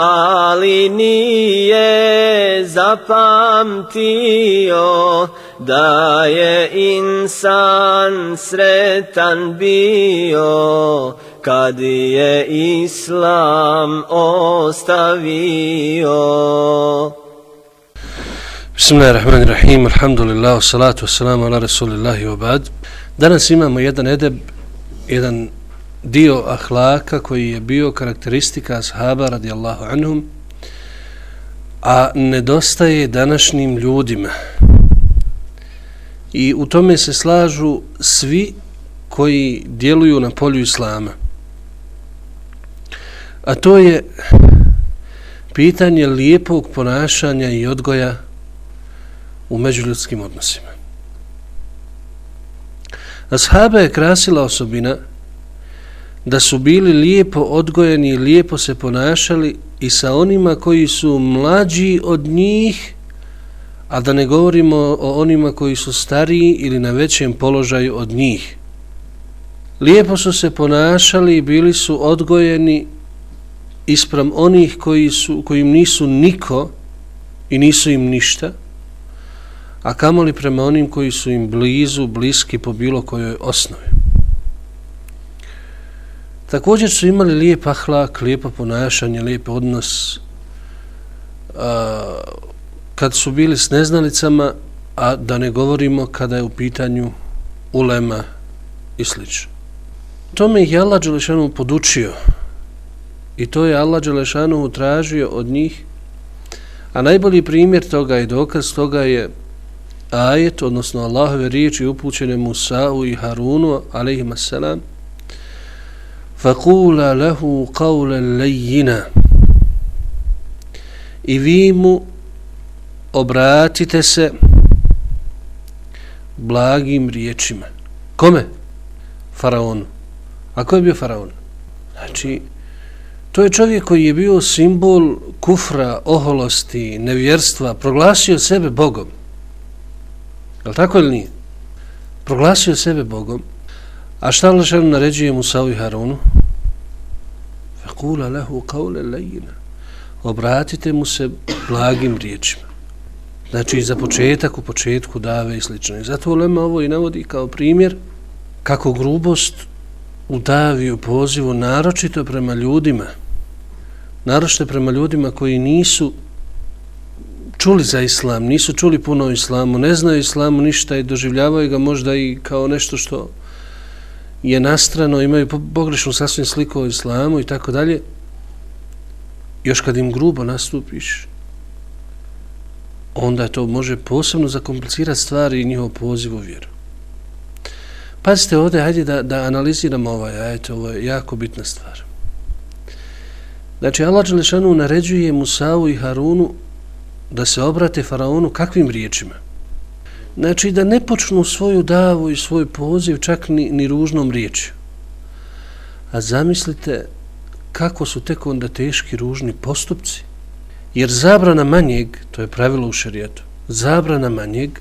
ali nije zapamtio da je insan sretan bio kad je islam ostavio. Bismillahirrahmanirrahim, alhamdulillah, salatu wassalamu ala rasulillahi wa ba'd. Danas imamo jedan edeb, jedan dio ahlaka koji je bio karakteristika ashaba radijallahu anhum, a nedostaje današnjim ljudima. I u tome se slažu svi koji djeluju na polju islama. A to je pitanje lijepog ponašanja i odgoja u međuljudskim odnosima. Ashaba je krasila osobina da su bili lijepo odgojeni i lijepo se ponašali i sa onima koji su mlađi od njih, a da ne govorimo o onima koji su stariji ili na većem položaju od njih. Lijepo su se ponašali i bili su odgojeni ispram onih koji su, kojim nisu niko i nisu im ništa, a kamoli prema onim koji su im blizu, bliski po bilo kojoj osnovi. Također su imali lijep ahlak, lijepo ponašanje, lijep odnos a, kad su bili s neznalicama, a da ne govorimo kada je u pitanju ulema i slično. Tome ih je Allah Đelešanu podučio i to je Allah Đelešanu tražio od njih, a najbolji primjer toga i dokaz toga je ajet, odnosno Allahove riječi upućene Musa'u i Harunu, alaihima salam, فَقُولَ لَهُ قَوْلَ اللَّيِّنَا I vi mu obratite se blagim riječima. Kome? Faraonu. A ko je bio faraon? Znači, to je čovjek koji je bio simbol kufra, oholosti, nevjerstva, proglasio sebe Bogom. Je li tako ili nije? Proglasio sebe Bogom. A šta Allah naređuje Musa i Harunu? Fekula lehu kaule lejina. Obratite mu se blagim riječima. Znači, za početak, u početku dave i slično. I zato Lema ovo i navodi kao primjer kako grubost u davi, u pozivu, naročito prema ljudima, naročito prema ljudima koji nisu čuli za islam, nisu čuli puno o islamu, ne znaju islamu ništa i doživljavaju ga možda i kao nešto što je nastrano, imaju pogrešnu sasvim sliku o islamu i tako dalje, još kad im grubo nastupiš, onda to može posebno zakomplicirati stvari i njihov poziv u vjeru. Pazite ovdje, hajde da, da analiziramo ovaj ajet, ovo je jako bitna stvar. Znači, Allah Đelešanu naređuje Musavu i Harunu da se obrate Faraonu kakvim riječima? Znači, da ne počnu svoju davu i svoj poziv čak ni, ni ružnom riječju. A zamislite kako su tek onda teški ružni postupci. Jer zabrana manjeg, to je pravilo u šarijetu, zabrana manjeg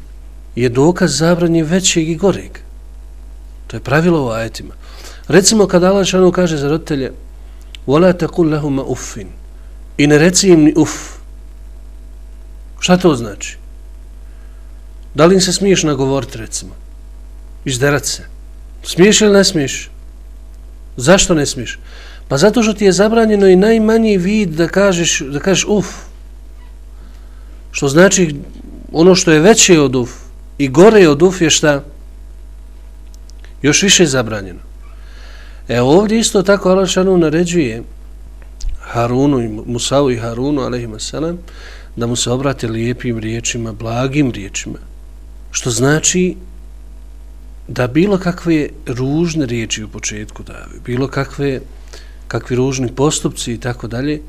je dokaz zabranje većeg i goreg. To je pravilo u ajetima. Recimo kad Allah šanu kaže za roditelje وَلَا تَقُلْ لَهُمَا أُفِّنْ I ne reci im ni uf. Šta to znači? Da li im se smiješ nagovoriti, recimo? Izderat se. Smiješ ili ne smiješ? Zašto ne smiješ? Pa zato što ti je zabranjeno i najmanji vid da kažeš, da kažeš uf. Što znači ono što je veće od uf i gore od uf je šta? Još više je zabranjeno. E ovdje isto tako Allah šanu naređuje Harunu i Musavu i Harunu alaihima salam da mu se obrate lijepim riječima, blagim riječima. Što znači da bilo kakve ružne riječi u početku dave, bilo kakve kakvi ružni postupci i tako dalje,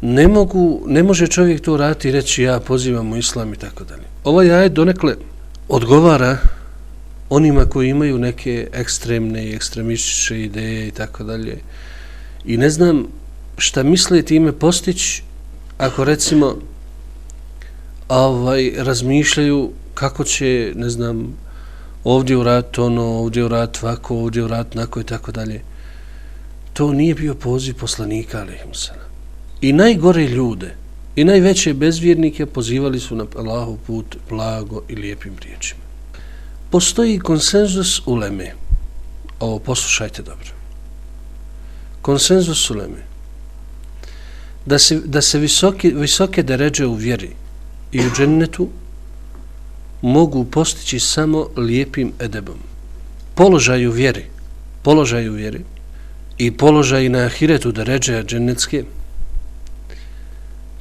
ne mogu, ne može čovjek to raditi i reći ja pozivam u islam i tako dalje. Ovaj ajet donekle odgovara onima koji imaju neke ekstremne i ekstremistične ideje i tako dalje. I ne znam šta misle time postići ako recimo ovaj razmišljaju kako će, ne znam, ovdje urat ono, ovdje urat ovako, ovdje urat nako i tako dalje. To nije bio poziv poslanika, ali I najgore ljude, i najveće bezvjernike pozivali su na Allahov put blago i lijepim riječima postoji konsenzus u Leme. Ovo poslušajte dobro. Konsenzus u Leme. Da se, da se visoke, visoke deređe u vjeri i u džennetu mogu postići samo lijepim edebom. Položaju vjeri, položaju vjeri i položaj na ahiretu da ređe dženecke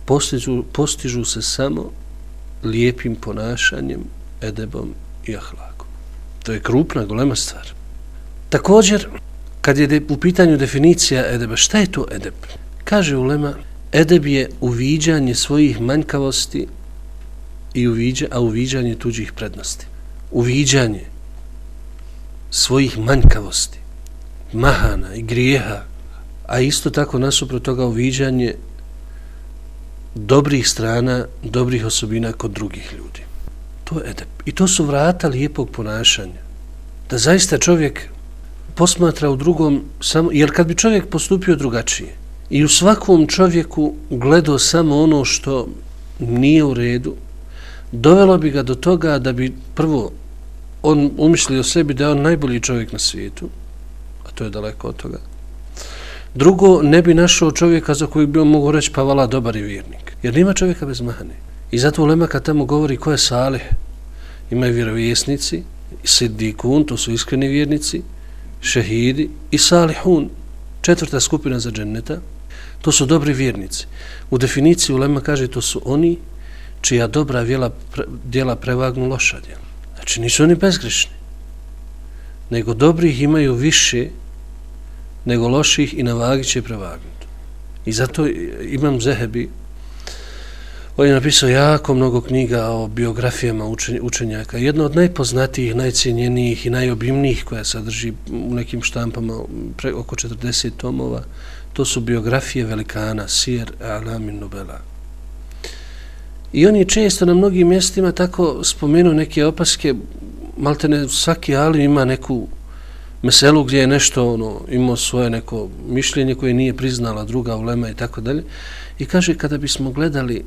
postižu, postižu se samo lijepim ponašanjem, edebom i ahlakom. To je krupna, golema stvar. Također, kad je u pitanju definicija edeba, šta je to edeb? Kaže ulema, edeb je uviđanje svojih manjkavosti i uviđa, a uviđanje tuđih prednosti. Uviđanje svojih manjkavosti, mahana i grijeha, a isto tako nasuprot toga uviđanje dobrih strana, dobrih osobina kod drugih ljudi. To je edep. I to su vrata lijepog ponašanja. Da zaista čovjek posmatra u drugom samo, jer kad bi čovjek postupio drugačije i u svakom čovjeku gledao samo ono što nije u redu, dovelo bi ga do toga da bi prvo on umislio sebi da je on najbolji čovjek na svijetu, a to je daleko od toga. Drugo, ne bi našao čovjeka za kojeg bi on mogu reći pa vala dobar i vjernik. Jer nima čovjeka bez mahane. I zato Ulema kad tamo govori ko je Salih, imaju vjerovjesnici, Siddikun, to su iskreni vjernici, Šehidi i Salihun, četvrta skupina za dženneta, to su dobri vjernici. U definiciji Ulema kaže to su oni čija dobra vjela, djela prevagnu loša djela. Znači nisu oni bezgrešni, nego dobrih imaju više nego loših i na vagi će prevagnuti. I zato imam Zehebi, On je napisao jako mnogo knjiga o biografijama učenjaka. Jedna od najpoznatijih, najcijenjenijih i najobimnijih koja sadrži u nekim štampama pre, oko 40 tomova, to su biografije velikana Sir Alamin Nobela. I oni često na mnogim mjestima tako spomenu neke opaske, malte ne svaki ali ima neku meselu gdje je nešto ono, imao svoje neko mišljenje koje nije priznala druga ulema i tako dalje. I kaže kada bismo gledali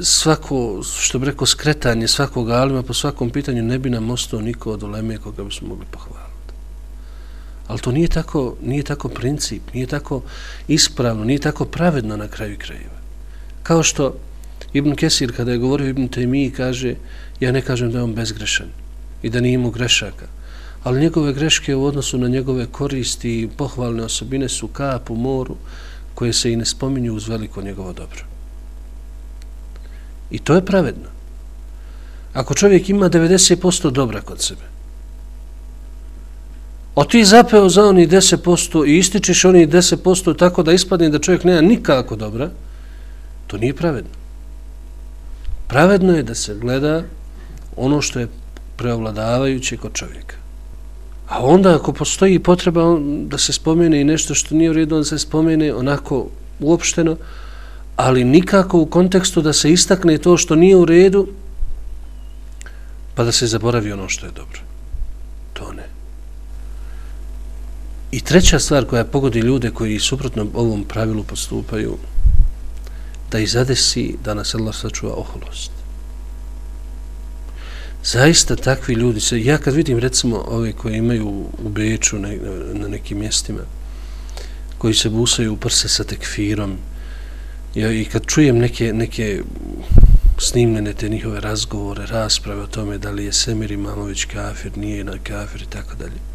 svako, što bi rekao, skretanje svakog alima po svakom pitanju ne bi nam ostao niko od uleme koga bismo mogli pohvaliti. Ali to nije tako, nije tako princip, nije tako ispravno, nije tako pravedno na kraju krajeva. Kao što Ibn Kesir kada je govorio Ibn Taymi kaže ja ne kažem da je on bezgrešan i da nije imao grešaka ali njegove greške u odnosu na njegove koristi i pohvalne osobine su kap u moru koje se i ne spominju uz veliko njegovo dobro. I to je pravedno. Ako čovjek ima 90% dobra kod sebe, a ti zapeo za oni 10% i ističeš oni 10% tako da ispadne da čovjek nema nikako dobra, to nije pravedno. Pravedno je da se gleda ono što je preovladavajuće kod čovjeka. A onda ako postoji potreba da se spomene i nešto što nije u redu, da se spomene onako uopšteno, ali nikako u kontekstu da se istakne to što nije u redu, pa da se zaboravi ono što je dobro. To ne. I treća stvar koja pogodi ljude koji suprotno ovom pravilu postupaju, da ih zadesi da nas Allah sačuva oholost. Zaista takvi ljudi se, ja kad vidim recimo ove koji imaju u Beču ne, na nekim mjestima koji se busaju u prse sa tekfirom ja, i kad čujem neke, neke snimljene te njihove razgovore, rasprave o tome da li je Semir Imamović kafir, nije na kafir i tako dalje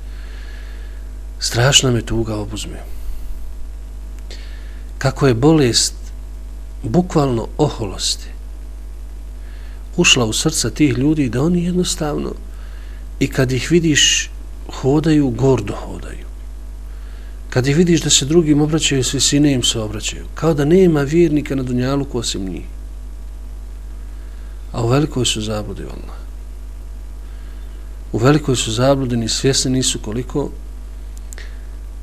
strašna me tuga obuzme. Kako je bolest bukvalno oholosti ušla u srca tih ljudi da oni jednostavno i kad ih vidiš hodaju, gordo hodaju. Kad ih vidiš da se drugim obraćaju, svi sine im se obraćaju. Kao da nema vjernika na Dunjalu osim njih. A u velikoj su zabludi, Allah. U velikoj su zabludi, ni svjesni nisu koliko,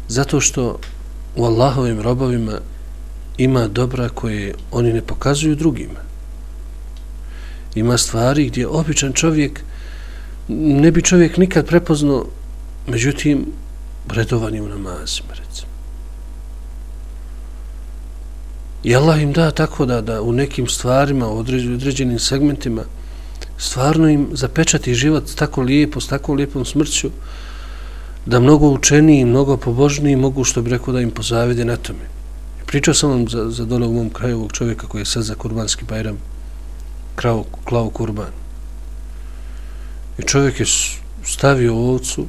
zato što u Allahovim robovima ima dobra koje oni ne pokazuju drugima ima stvari gdje običan čovjek ne bi čovjek nikad prepoznao međutim redovan je u namazima recimo i Allah im da tako da, da u nekim stvarima u određenim segmentima stvarno im zapečati život tako lijepo, s tako lijepom smrću da mnogo učeniji i mnogo pobožniji mogu što bi rekao da im pozavide na tome. Pričao sam vam za, za dole u mom kraju ovog čovjeka koji je sad za kurbanski bajram krao, klao kurban. I čovjek je stavio ovcu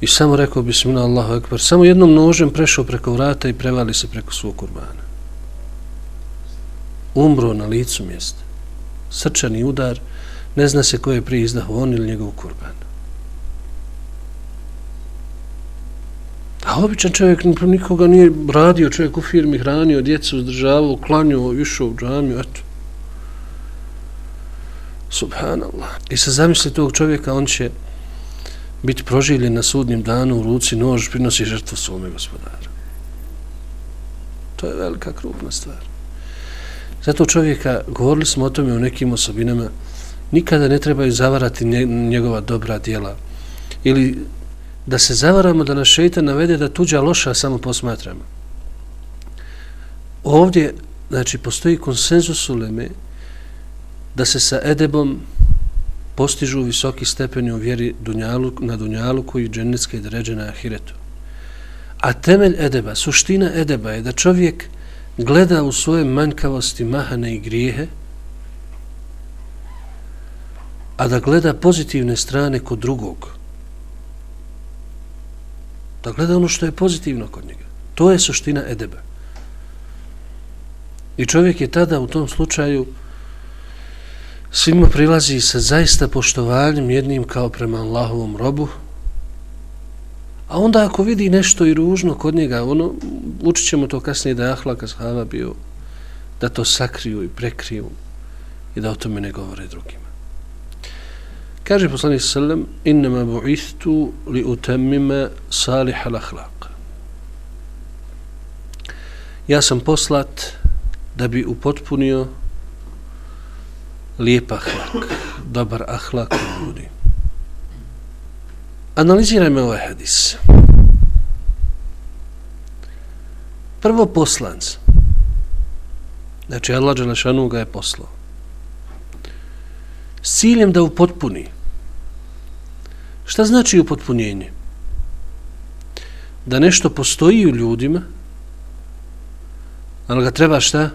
i samo rekao bismillah Allahu ekber, samo jednom nožem prešao preko vrata i prevali se preko svog kurbana. Umro na licu mjesta. Srčani udar, ne zna se ko je prije izdah, on ili njegov kurban. A običan čovjek nikoga nije radio, čovjek u firmi hranio, djecu uzdržavao, klanio, išao u džamiju, eto. Subhanallah. I sa zamisli tog čovjeka, on će biti proživljen na sudnjem danu u ruci nož, prinosi žrtvu svome gospodara. To je velika krupna stvar. Zato čovjeka, govorili smo o tome u nekim osobinama, nikada ne trebaju zavarati njegova dobra djela. Ili da se zavaramo da nas šeitan navede da tuđa loša samo posmatramo. Ovdje, znači, postoji konsenzus u Leme, da se sa edebom postižu visoki stepeni u vjeri dunjalu, na dunjalu koji dženecke dređe na ahiretu. A temelj edeba, suština edeba je da čovjek gleda u svoje manjkavosti mahane i grijehe, a da gleda pozitivne strane kod drugog. Da gleda ono što je pozitivno kod njega. To je suština edeba. I čovjek je tada u tom slučaju svima prilazi sa zaista poštovanjem jednim kao prema Allahovom robu, a onda ako vidi nešto i ružno kod njega, ono, učit ćemo to kasnije da je ahlak ashaba bio, da to sakriju i prekriju i da o tome ne govore drugima. Kaže poslanik sallam, innama bu'ithtu li utemmime salih al ahlaq. Ja sam poslat da bi upotpunio lijep ahlak, dobar ahlak u ljudi. Analizirajme ovaj hadis. Prvo poslanc. Znači, Allah Đelešanu ga je poslao. S ciljem da upotpuni. Šta znači upotpunjenje? Da nešto postoji u ljudima, ali ga treba šta?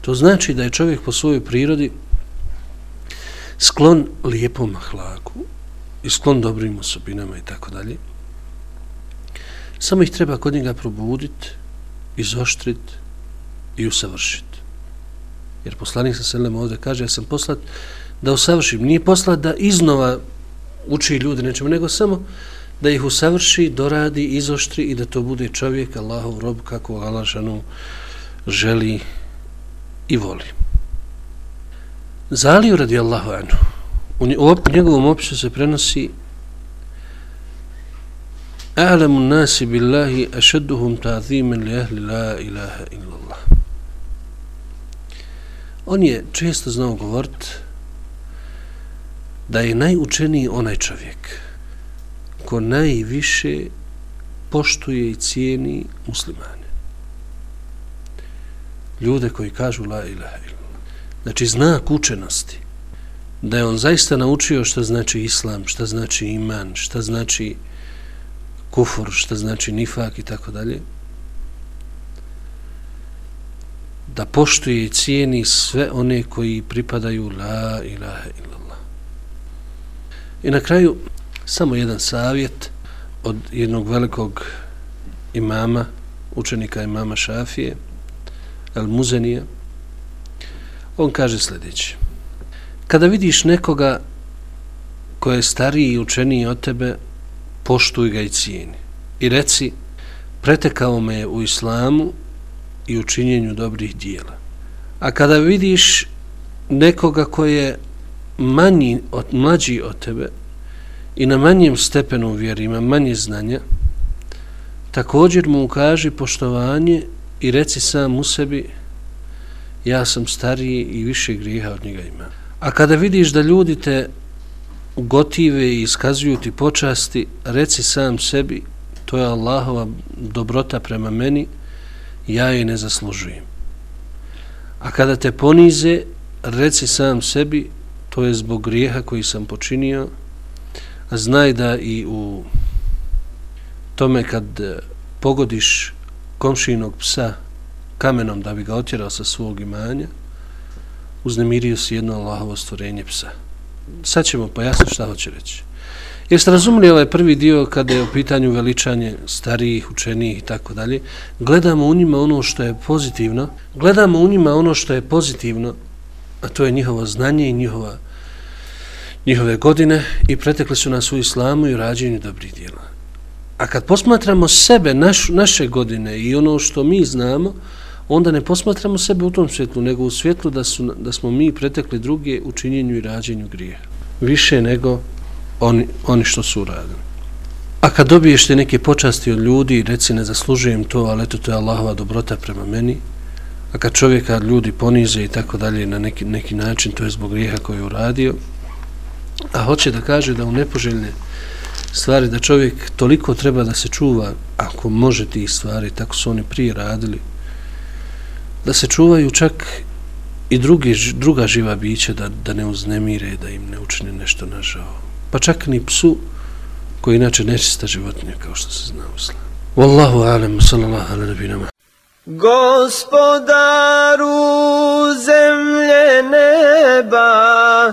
To znači da je čovjek po svojoj prirodi sklon lijepom ahlaku i sklon dobrim osobinama i tako dalje. Samo ih treba kod njega probuditi, izoštriti i usavršiti. Jer poslanik sa selem ovdje kaže, ja sam poslat da usavršim. Nije poslat da iznova uči ljudi nečemu, nego samo da ih usavrši, doradi, izoštri i da to bude čovjek, Allahov rob, kako Allah želi i voli. Zaliju radi Allahu anu. U njegovom opisu se prenosi A'lamu nasi billahi ašedduhum ta'zimen li ahli la ilaha illallah. On je često znao govorit da je najučeniji onaj čovjek ko najviše poštuje i cijeni muslimane. Ljude koji kažu la ilaha illallah. Znači znak učenosti da je on zaista naučio šta znači islam, šta znači iman, šta znači kufur, šta znači nifak i tako dalje. Da poštuje i cijeni sve one koji pripadaju la ilaha illallah. I na kraju samo jedan savjet od jednog velikog imama, učenika imama Šafije, El Muzenija. On kaže sljedeće. Kada vidiš nekoga koji je stariji i učeniji od tebe, poštuj ga i cijeni. I reci, pretekao me u islamu i u činjenju dobrih dijela. A kada vidiš nekoga koji je manji, od, mlađi od tebe i na manjem stepenu vjeri ima manje znanja, također mu ukaži poštovanje i reci sam u sebi, ja sam stariji i više grijeha od njega ima. A kada vidiš da ljudi te gotive i iskazuju ti počasti, reci sam sebi, to je Allahova dobrota prema meni, ja je ne zaslužujem. A kada te ponize, reci sam sebi, to je zbog grijeha koji sam počinio, a znaj da i u tome kad e, pogodiš komšinog psa kamenom da bi ga otjerao sa svog imanja, uznemirio si jedno Allahovo stvorenje psa. Sad ćemo pojasniti šta hoće reći. Jeste razumili ovaj prvi dio kada je u pitanju veličanje starijih, učenijih i tako dalje? Gledamo u njima ono što je pozitivno, gledamo u njima ono što je pozitivno, a to je njihovo znanje i njihova, njihove godine i pretekle su nas u islamu i u rađenju dobrih dijela. A kad posmatramo sebe, naš, naše godine i ono što mi znamo, onda ne posmatramo sebe u tom svjetlu, nego u svjetlu da, su, da smo mi pretekli druge u činjenju i rađenju grijeha. Više nego oni, oni što su uradili. A kad dobiješ te neke počasti od ljudi, reci ne zaslužujem to, ali eto to je Allahova dobrota prema meni, a kad čovjeka ljudi ponize i tako dalje na neki, neki način, to je zbog grijeha koji je uradio, a hoće da kaže da u nepoželjne stvari, da čovjek toliko treba da se čuva, ako može tih stvari, tako su oni prije radili, da se čuvaju čak i drugi, druga živa bića da, da ne uznemire, da im ne učine nešto nažao. Pa čak ni psu koji inače nečista životinja kao što se zna u slavu. Wallahu alem, sallallahu ala nabinama. Gospodaru zemlje neba,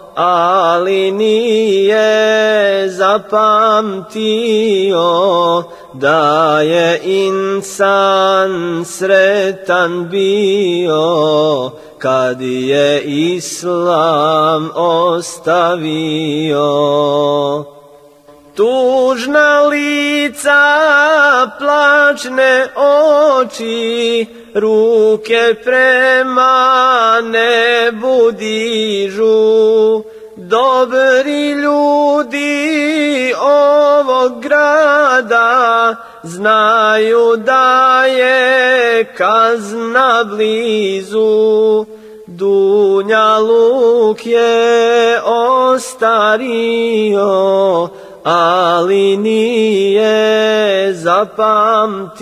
ali nije zapamtio da je insan sretan bio kad je islam ostavio. Tužna lica plačne oči ruke prema nebu dižu dobri ljudi ovog grada znaju da je kazna blizu. Dunja luk je ostario, ali nije zapamtio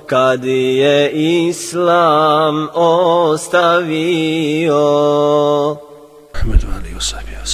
kad je islam ostavio. Ahmedu Ali Usabija